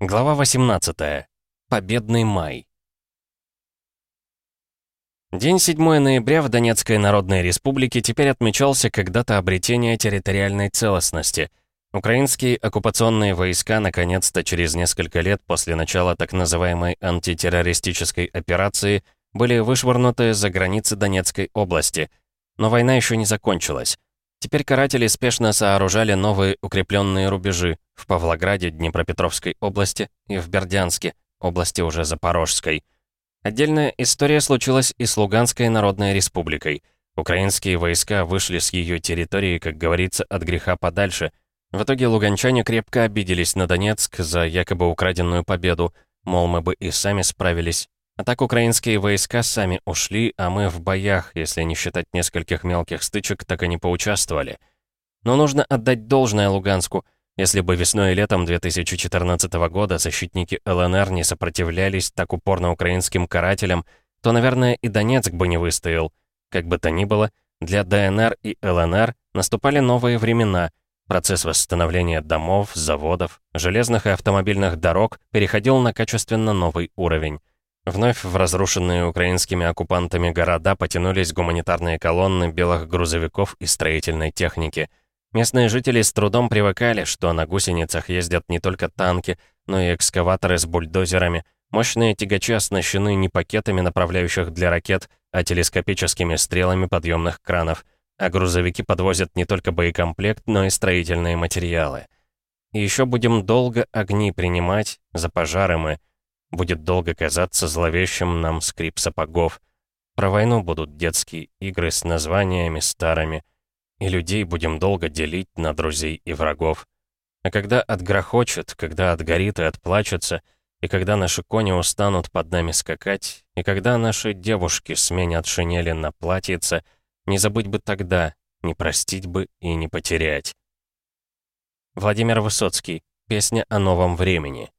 Глава 18. Победный май. День 7 ноября в Донецкой Народной Республике теперь отмечался как дата обретения территориальной целостности. Украинские оккупационные войска наконец-то через несколько лет после начала так называемой антитеррористической операции были вышвырнуты за границы Донецкой области. Но война еще не закончилась. Теперь каратели спешно сооружали новые укрепленные рубежи в Павлограде, Днепропетровской области и в Бердянске, области уже Запорожской. Отдельная история случилась и с Луганской Народной Республикой. Украинские войска вышли с ее территории, как говорится, от греха подальше. В итоге луганчане крепко обиделись на Донецк за якобы украденную победу, мол, мы бы и сами справились. А так украинские войска сами ушли, а мы в боях, если не считать нескольких мелких стычек, так и не поучаствовали. Но нужно отдать должное Луганску. Если бы весной и летом 2014 года защитники ЛНР не сопротивлялись так упорно украинским карателям, то, наверное, и Донецк бы не выстоял. Как бы то ни было, для ДНР и ЛНР наступали новые времена. Процесс восстановления домов, заводов, железных и автомобильных дорог переходил на качественно новый уровень. Вновь в разрушенные украинскими оккупантами города потянулись гуманитарные колонны белых грузовиков и строительной техники. Местные жители с трудом привыкали, что на гусеницах ездят не только танки, но и экскаваторы с бульдозерами. Мощные тягачи оснащены не пакетами направляющих для ракет, а телескопическими стрелами подъемных кранов. А грузовики подвозят не только боекомплект, но и строительные материалы. И еще будем долго огни принимать, за пожары мы, Будет долго казаться зловещим нам скрип сапогов. Про войну будут детские игры с названиями старыми. И людей будем долго делить на друзей и врагов. А когда отгрохочет, когда отгорит и отплачется, и когда наши кони устанут под нами скакать, и когда наши девушки сменят шинели на платьице, не забыть бы тогда, не простить бы и не потерять. Владимир Высоцкий. Песня о новом времени.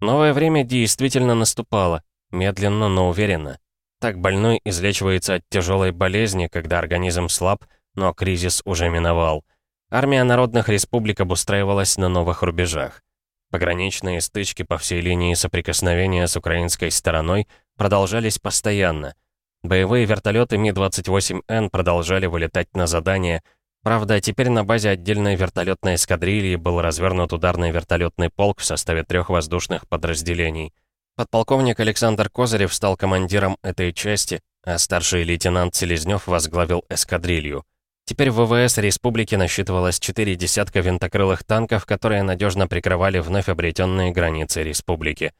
Новое время действительно наступало, медленно, но уверенно. Так больной излечивается от тяжелой болезни, когда организм слаб, но кризис уже миновал. Армия народных республик обустраивалась на новых рубежах. Пограничные стычки по всей линии соприкосновения с украинской стороной продолжались постоянно. Боевые вертолеты Ми-28Н продолжали вылетать на задания, Правда, теперь на базе отдельной вертолетной эскадрильи был развернут ударный вертолетный полк в составе трех воздушных подразделений. Подполковник Александр Козырев стал командиром этой части, а старший лейтенант Селезнев возглавил эскадрилью. Теперь в ВВС республики насчитывалось четыре десятка винтокрылых танков, которые надежно прикрывали вновь обретенные границы республики.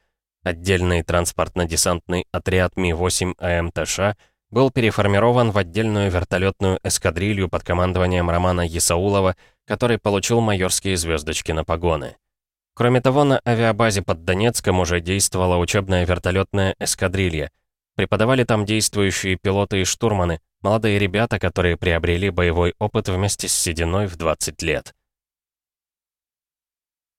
Отдельный транспортно-десантный отряд Ми-8 АМТШ был переформирован в отдельную вертолетную эскадрилью под командованием Романа Есаулова, который получил майорские звездочки на погоны. Кроме того, на авиабазе под Донецком уже действовала учебная вертолетная эскадрилья. Преподавали там действующие пилоты и штурманы, молодые ребята, которые приобрели боевой опыт вместе с Сединой в 20 лет.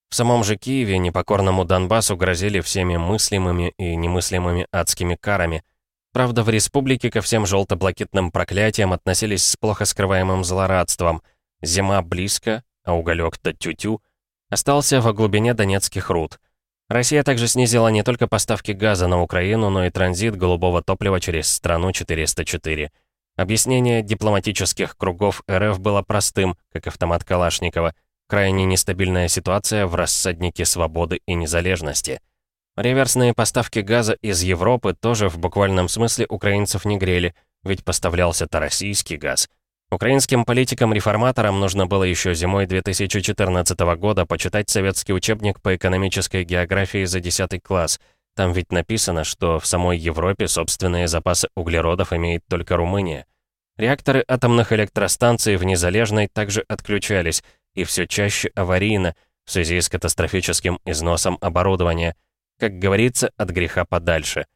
В самом же Киеве непокорному Донбассу грозили всеми мыслимыми и немыслимыми адскими карами – Правда, в республике ко всем желто-блакитным проклятиям относились с плохо скрываемым злорадством. Зима близко, а уголек-то тю-тю. Остался во глубине донецких руд. Россия также снизила не только поставки газа на Украину, но и транзит голубого топлива через страну 404. Объяснение дипломатических кругов РФ было простым, как автомат Калашникова. Крайне нестабильная ситуация в рассаднике свободы и незалежности. Реверсные поставки газа из Европы тоже в буквальном смысле украинцев не грели, ведь поставлялся-то российский газ. Украинским политикам-реформаторам нужно было еще зимой 2014 года почитать советский учебник по экономической географии за 10 класс. Там ведь написано, что в самой Европе собственные запасы углеродов имеет только Румыния. Реакторы атомных электростанций в Незалежной также отключались, и все чаще аварийно, в связи с катастрофическим износом оборудования – как говорится, от греха подальше.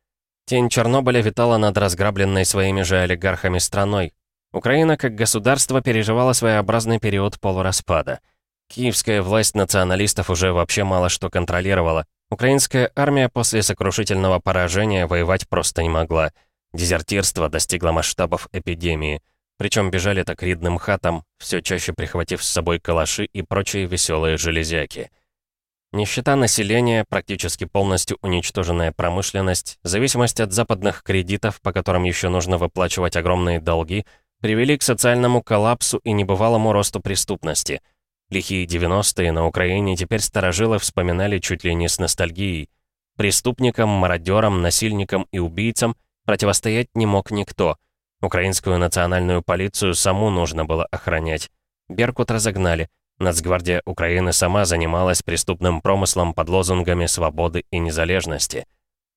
Тень Чернобыля витала над разграбленной своими же олигархами страной. Украина как государство переживала своеобразный период полураспада. Киевская власть националистов уже вообще мало что контролировала. Украинская армия после сокрушительного поражения воевать просто не могла. Дезертирство достигло масштабов эпидемии. Причем бежали так ридным хатам, все чаще прихватив с собой калаши и прочие веселые железяки. Нищета населения, практически полностью уничтоженная промышленность, зависимость от западных кредитов, по которым еще нужно выплачивать огромные долги, привели к социальному коллапсу и небывалому росту преступности. Лихие 90-е на Украине теперь старожилы вспоминали чуть ли не с ностальгией. Преступникам, мародерам, насильникам и убийцам противостоять не мог никто. Украинскую национальную полицию саму нужно было охранять. Беркут разогнали – Нацгвардия Украины сама занималась преступным промыслом под лозунгами свободы и незалежности.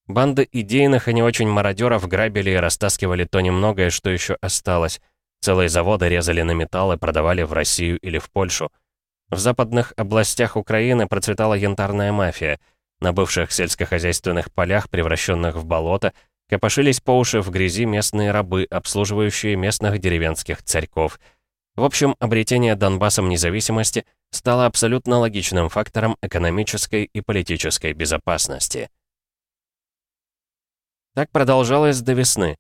Банды идейных и не очень мародеров грабили и растаскивали то немногое, что еще осталось. Целые заводы резали на металл и продавали в Россию или в Польшу. В западных областях Украины процветала янтарная мафия. На бывших сельскохозяйственных полях, превращенных в болото, копошились по уши в грязи местные рабы, обслуживающие местных деревенских царьков – в общем, обретение Донбассом независимости стало абсолютно логичным фактором экономической и политической безопасности. Так продолжалось до весны.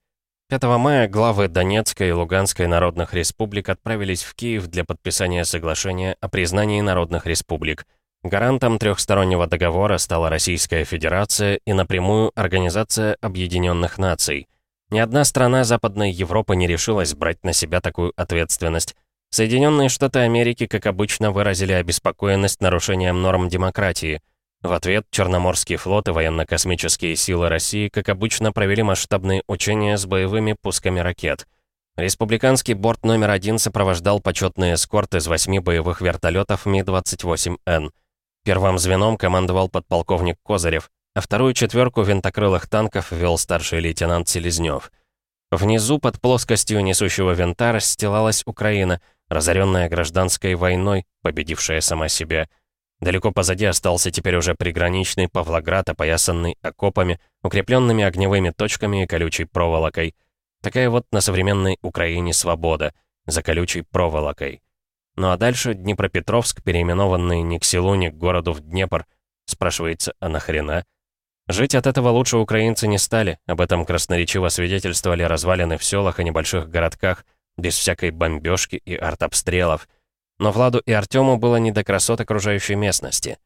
5 мая главы Донецкой и Луганской народных республик отправились в Киев для подписания соглашения о признании народных республик. Гарантом трехстороннего договора стала Российская Федерация и напрямую Организация Объединенных Наций. Ни одна страна Западной Европы не решилась брать на себя такую ответственность, Соединенные Штаты Америки, как обычно, выразили обеспокоенность нарушением норм демократии. В ответ Черноморский флот и военно-космические силы России, как обычно, провели масштабные учения с боевыми пусками ракет. Республиканский борт номер один сопровождал почетный эскорт из восьми боевых вертолетов Ми-28Н. Первым звеном командовал подполковник Козырев, а вторую четверку винтокрылых танков вел старший лейтенант Селезнев. Внизу, под плоскостью несущего винта, расстилалась Украина — разоренная гражданской войной, победившая сама себя. Далеко позади остался теперь уже приграничный Павлоград, опоясанный окопами, укрепленными огневыми точками и колючей проволокой. Такая вот на современной Украине свобода, за колючей проволокой. Ну а дальше Днепропетровск, переименованный ни к селу, ни к городу в Днепр. Спрашивается, а нахрена? Жить от этого лучше украинцы не стали, об этом красноречиво свидетельствовали развалины в селах и небольших городках, без всякой бомбежки и артобстрелов. Но Владу и Артему было не до красот окружающей местности.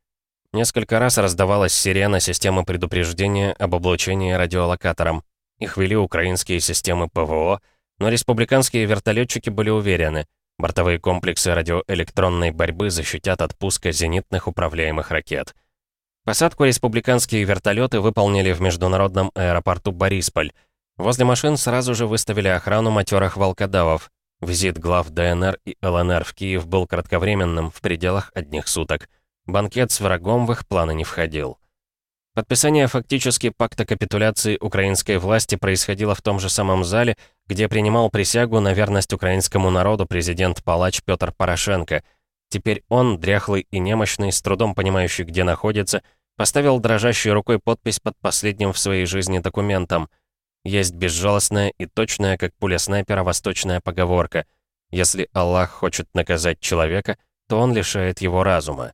Несколько раз раздавалась сирена системы предупреждения об облучении радиолокатором. Их вели украинские системы ПВО, но республиканские вертолетчики были уверены, бортовые комплексы радиоэлектронной борьбы защитят от пуска зенитных управляемых ракет. Посадку республиканские вертолеты выполнили в международном аэропорту Борисполь, Возле машин сразу же выставили охрану матерых волкодавов. Визит глав ДНР и ЛНР в Киев был кратковременным, в пределах одних суток. Банкет с врагом в их планы не входил. Подписание фактически пакта капитуляции украинской власти происходило в том же самом зале, где принимал присягу на верность украинскому народу президент-палач Петр Порошенко. Теперь он, дряхлый и немощный, с трудом понимающий, где находится, поставил дрожащей рукой подпись под последним в своей жизни документом — есть безжалостная и точная, как пуля снайпера, восточная поговорка. Если Аллах хочет наказать человека, то он лишает его разума.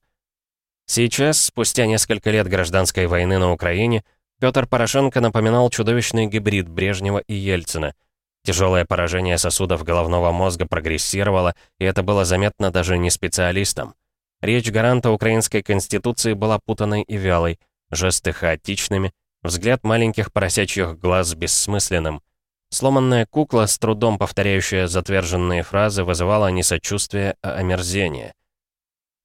Сейчас, спустя несколько лет гражданской войны на Украине, Петр Порошенко напоминал чудовищный гибрид Брежнева и Ельцина. Тяжелое поражение сосудов головного мозга прогрессировало, и это было заметно даже не специалистам. Речь гаранта украинской конституции была путанной и вялой, жесты хаотичными, Взгляд маленьких поросячьих глаз бессмысленным. Сломанная кукла, с трудом повторяющая затверженные фразы, вызывала не сочувствие, а омерзение.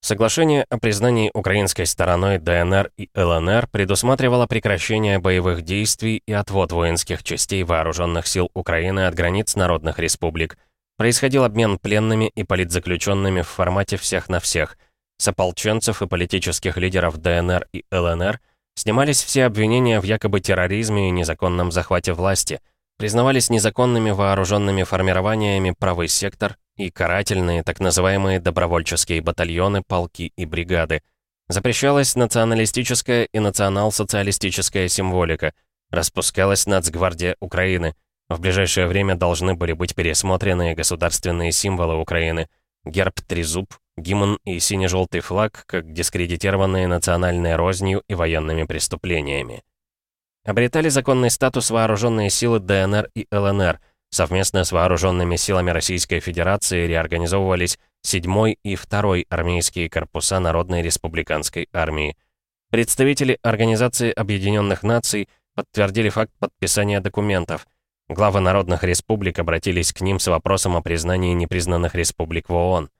Соглашение о признании украинской стороной ДНР и ЛНР предусматривало прекращение боевых действий и отвод воинских частей вооруженных сил Украины от границ народных республик. Происходил обмен пленными и политзаключенными в формате всех на всех. С ополченцев и политических лидеров ДНР и ЛНР – Снимались все обвинения в якобы терроризме и незаконном захвате власти. Признавались незаконными вооруженными формированиями правый сектор и карательные так называемые добровольческие батальоны, полки и бригады. Запрещалась националистическая и национал-социалистическая символика. Распускалась Нацгвардия Украины. В ближайшее время должны были быть пересмотрены государственные символы Украины. Герб Трезуб, гимн и сине-желтый флаг как дискредитированные национальной рознью и военными преступлениями. Обретали законный статус вооруженные силы ДНР и ЛНР. Совместно с вооруженными силами Российской Федерации реорганизовывались 7 и 2 армейские корпуса Народной Республиканской армии. Представители Организации Объединенных Наций подтвердили факт подписания документов. Главы народных республик обратились к ним с вопросом о признании непризнанных республик в ООН.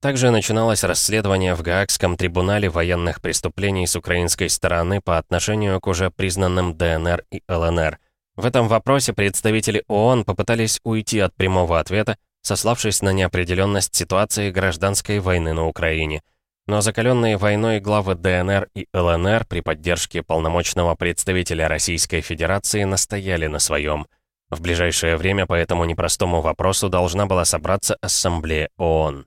Также начиналось расследование в Гаагском трибунале военных преступлений с украинской стороны по отношению к уже признанным ДНР и ЛНР. В этом вопросе представители ООН попытались уйти от прямого ответа, сославшись на неопределенность ситуации гражданской войны на Украине. Но закаленные войной главы ДНР и ЛНР при поддержке полномочного представителя Российской Федерации настояли на своем. В ближайшее время по этому непростому вопросу должна была собраться Ассамблея ООН.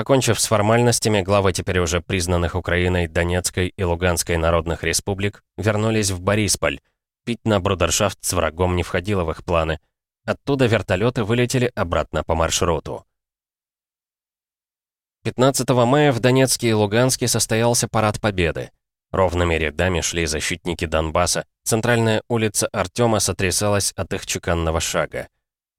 Покончив с формальностями, главы теперь уже признанных Украиной, Донецкой и Луганской народных республик вернулись в Борисполь. Пить на брудершафт с врагом не входило в их планы. Оттуда вертолеты вылетели обратно по маршруту. 15 мая в Донецке и Луганске состоялся парад Победы. Ровными рядами шли защитники Донбасса, центральная улица Артема сотрясалась от их чеканного шага.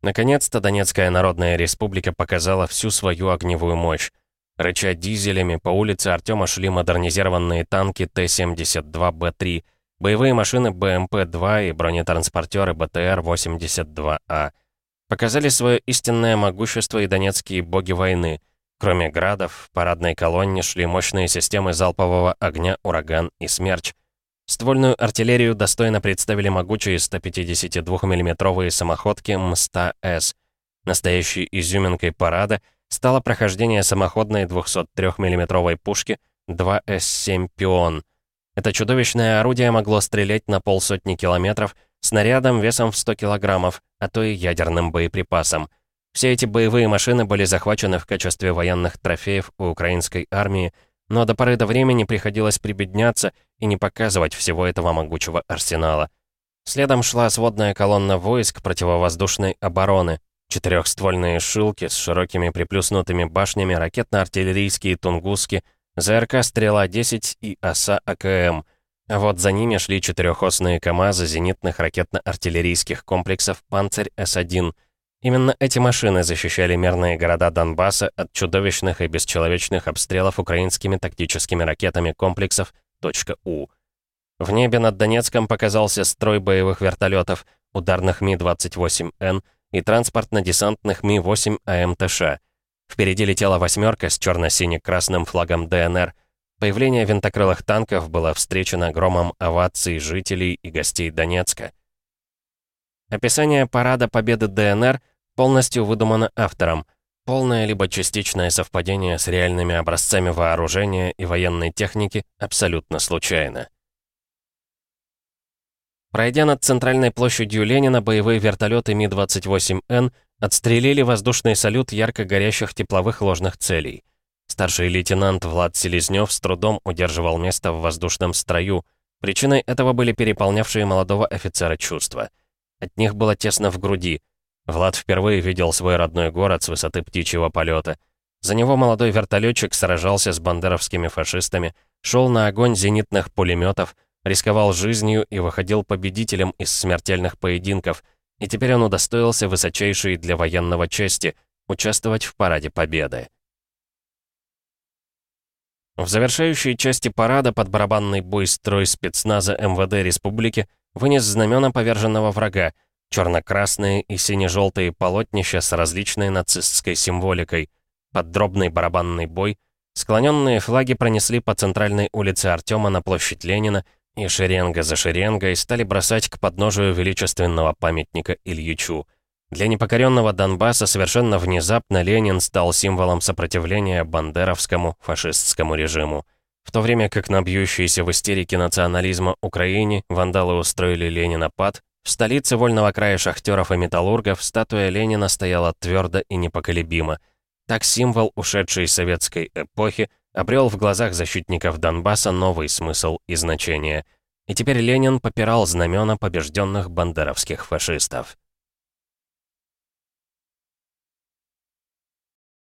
Наконец-то Донецкая Народная Республика показала всю свою огневую мощь. Рыча дизелями, по улице Артема шли модернизированные танки Т-72Б3, боевые машины БМП-2 и бронетранспортеры БТР-82А. Показали свое истинное могущество и донецкие боги войны. Кроме градов, в парадной колонне шли мощные системы залпового огня «Ураган» и «Смерч», Ствольную артиллерию достойно представили могучие 152 миллиметровые самоходки М100С. Настоящей изюминкой парада стало прохождение самоходной 203 миллиметровой пушки 2С-7 «Пион». Это чудовищное орудие могло стрелять на полсотни километров снарядом весом в 100 килограммов, а то и ядерным боеприпасом. Все эти боевые машины были захвачены в качестве военных трофеев у украинской армии, но до поры до времени приходилось прибедняться и не показывать всего этого могучего арсенала. Следом шла сводная колонна войск противовоздушной обороны, четырехствольные шилки с широкими приплюснутыми башнями, ракетно-артиллерийские тунгуски, ЗРК «Стрела-10» и ОСА АКМ. А вот за ними шли четырехосные КАМАЗы зенитных ракетно-артиллерийских комплексов «Панцирь С-1», Именно эти машины защищали мирные города Донбасса от чудовищных и бесчеловечных обстрелов украинскими тактическими ракетами комплексов «У». В небе над Донецком показался строй боевых вертолетов, ударных Ми-28Н и транспортно-десантных Ми-8 АМТШ. Впереди летела «восьмерка» с черно-сине-красным флагом ДНР. Появление винтокрылых танков было встречено громом оваций жителей и гостей Донецка. Описание парада победы ДНР полностью выдумано автором. Полное либо частичное совпадение с реальными образцами вооружения и военной техники абсолютно случайно. Пройдя над центральной площадью Ленина, боевые вертолеты Ми-28Н отстрелили воздушный салют ярко горящих тепловых ложных целей. Старший лейтенант Влад Селезнёв с трудом удерживал место в воздушном строю. Причиной этого были переполнявшие молодого офицера чувства. От них было тесно в груди. Влад впервые видел свой родной город с высоты птичьего полета. За него молодой вертолетчик сражался с бандеровскими фашистами, шел на огонь зенитных пулеметов, рисковал жизнью и выходил победителем из смертельных поединков, и теперь он удостоился высочайшей для военного чести участвовать в параде Победы. В завершающей части парада под барабанный бой строй спецназа МВД Республики вынес знамена поверженного врага, черно-красные и сине-желтые полотнища с различной нацистской символикой, под дробный барабанный бой, склоненные флаги пронесли по центральной улице Артема на площадь Ленина и шеренга за шеренгой стали бросать к подножию величественного памятника Ильичу. Для непокоренного Донбасса совершенно внезапно Ленин стал символом сопротивления бандеровскому фашистскому режиму. В то время как на бьющейся в истерике национализма Украине вандалы устроили Ленинопад, в столице вольного края шахтеров и металлургов статуя Ленина стояла твердо и непоколебимо. Так символ ушедшей советской эпохи обрел в глазах защитников Донбасса новый смысл и значение. И теперь Ленин попирал знамена побежденных бандеровских фашистов.